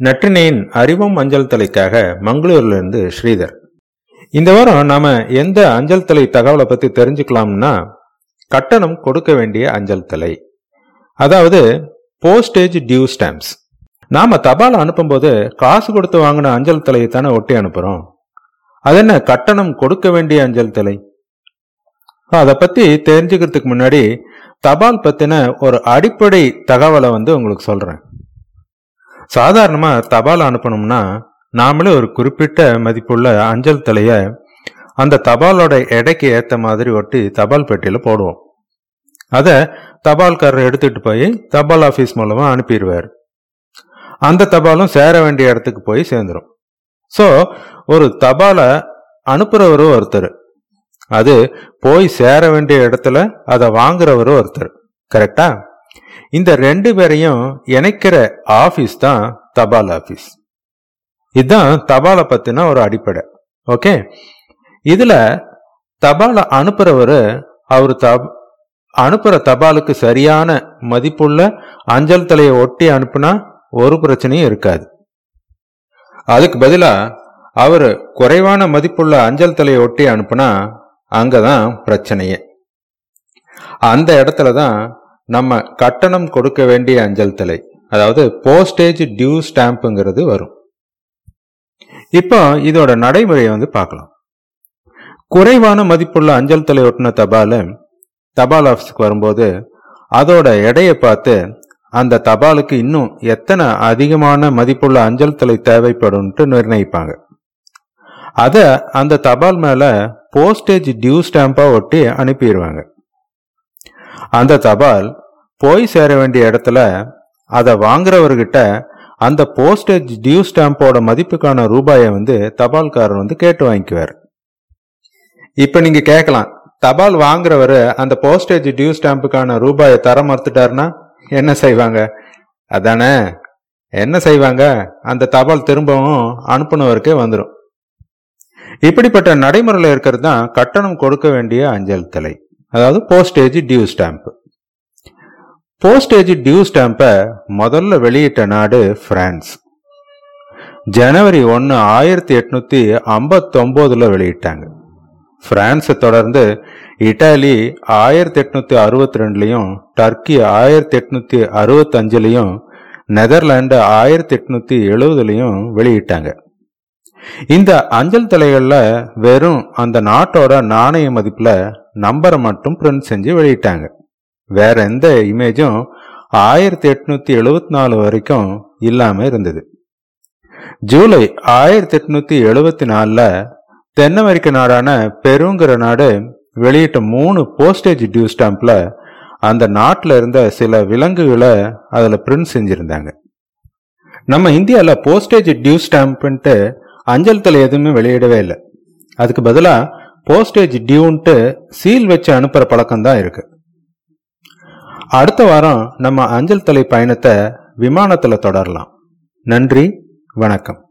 நற்றினையின் அறிவும் அஞ்சல் தலைக்காக மங்களூர்லேருந்து ஸ்ரீதர். இந்த வாரம் நாம் எந்த அஞ்சல் தலை தகவலை பற்றி தெரிஞ்சுக்கலாம்னா கட்டணம் கொடுக்க வேண்டிய அஞ்சல் தலை. அதாவது போஸ்டேஜ் டியூ ஸ்டாம்ப்ஸ் நாம் தபால் அனுப்பும்போது காசு கொடுத்து வாங்கின அஞ்சல் தலையை தானே ஒட்டி அனுப்புகிறோம் அது என்ன கட்டணம் கொடுக்க வேண்டிய அஞ்சல் தலை? அதை பற்றி தெரிஞ்சுக்கிறதுக்கு முன்னாடி தபால் பற்றின ஒரு அடிப்படை தகவலை வந்து உங்களுக்கு சொல்கிறேன் சாதாரணமா தபால் அனுப்பணும்னா நாமளே ஒரு குறிப்பிட்ட மதிப்புள்ள அஞ்சல் தலைய அந்த தபாலோட எடைக்கு ஏத்த மாதிரி ஒட்டி தபால் பெட்டியில போடுவோம். அத தபால்காரர் எடுத்துட்டு போய் தபால் ஆபீஸ் மூலமா அனுப்பிடுவார். அந்த தபாலும் சேர வேண்டிய இடத்துக்கு போய் சேர்ந்துடும் ஸோ ஒரு தபாலை அனுப்புறவரும் ஒருத்தர். அது போய் சேர வேண்டிய இடத்துல அதை வாங்குறவரும் ஒருத்தர். கரெக்டா? இந்த ரெண்டு பேரையும் இணைக்கிற ஆபீஸ் தான் தபால் ஆபீஸ் இதுதான் தபாலை பத்தின ஒரு அடிப்படை. ஓகே இதுல தபாலை அனுப்புறவரு அவர் தப் அனுப்புற தபாலுக்கு சரியான மதிப்புள்ள அஞ்சல் தலையை ஒட்டி அனுப்புனா ஒரு பிரச்சனையும் இருக்காது. அதுக்கு பதிலா அவர் குறைவான மதிப்புள்ள அஞ்சல் தலையை ஒட்டி அனுப்புனா அங்கதான் பிரச்சனையே. அந்த இடத்துல தான் நம்ம கட்டணம் கொடுக்க வேண்டிய அஞ்சல் தலை அதாவது போஸ்டேஜ் டியூ ஸ்டாம்புங்கிறது வரும். இப்போ இதோட நடைமுறையை வந்து பார்க்கலாம். குறைவான மதிப்புள்ள அஞ்சல் தலை ஒட்டின தபால் தபால் ஆஃபீஸுக்கு வரும்போது அதோட எடையை பார்த்து அந்த தபாலுக்கு இன்னும் எத்தனை அதிகமான மதிப்புள்ள அஞ்சல் தலை தேவைப்படும்ட்டு நிர்ணயிப்பாங்க. அதை அந்த தபால் மேலே போஸ்டேஜ் டியூ ஸ்டாம்பாக ஒட்டி அனுப்பிடுவாங்க. அந்த தபால் போய் சேர வேண்டிய இடத்துல அதை வாங்குறவர்கிட்ட அந்த போஸ்டேஜ் டியூ ஸ்டாம்போட மதிப்புக்கான ரூபாயை வந்து தபால்காரர் வந்து கேட்டு வாங்கிக்குவார். இப்போ நீங்கள் கேட்கலாம் தபால் வாங்குறவர் அந்த போஸ்டேஜ் டியூ ஸ்டாம்புக்கான ரூபாயை தர மறுத்துட்டாருன்னா என்ன செய்வாங்க? அதானே என்ன செய்வாங்க? அந்த தபால் திரும்பவும் அனுப்புனவருக்கே வந்துடும் இப்படிப்பட்ட நடைமுறையில் இருக்கிறது தான் கட்டணம் கொடுக்க வேண்டிய அஞ்சல் தலை. அதாவது postage due stamp postage due ஸ்டாம்பை முதல்ல வெளியிட்ட நாடு பிரான்ஸ் ஜனவரி ஒன்று ஆயிரத்தி எட்நூத்தி ஐம்பத்தொம்போதுல வெளியிட்டாங்க. பிரான்ஸை தொடர்ந்து இட்டாலி ஆயிரத்தி எட்நூத்தி அறுபத்தி ரெண்டுலையும் டர்க்கி ஆயிரத்தி எட்நூத்தி அறுபத்தஞ்சுலையும் நெதர்லாண்டு ஆயிரத்தி எட்நூத்தி எழுபதுலையும் வெளியிட்டாங்க. இந்த அஞ்சல் தலைகளில் வெறும் அந்த நாட்டோட நாணய மதிப்பில் நம்பரை மட்டும் பிரிண்ட் செஞ்சு வெளியிட்டாங்க. வேற எந்த இமேஜும் ஆயிரத்தி எட்நூத்தி எழுபத்தி நாலு வரைக்கும் இல்லாம இருந்தது. ஜூலை ஆயிரத்தி எட்நூத்தி எழுபத்தி நாலுல தென் அமெரிக்க நாடான பெருங்கிற நாடு வெளியிட்ட மூணு போஸ்டேஜ் டியூ ஸ்டாம்ப்ல அந்த நாட்டில் இருந்த சில விலங்குகளை அதில் பிரிண்ட் செஞ்சிருந்தாங்க. நம்ம இந்தியாவில் போஸ்டேஜ் டியூ ஸ்டாம்ப்ன்ட்டு அஞ்சல் தலை எதுவுமே வெளியிடவே இல்லை. அதுக்கு பதிலாக போஸ்டேஜ் டியூன்ட்டு சீல் வச்சு அனுப்புற பழக்கம் தான் இருக்கு. அடுத்த வாரம் நம்ம அஞ்சல் தலை பயணத்தை விமானத்தில் தொடரலாம். நன்றி வணக்கம்.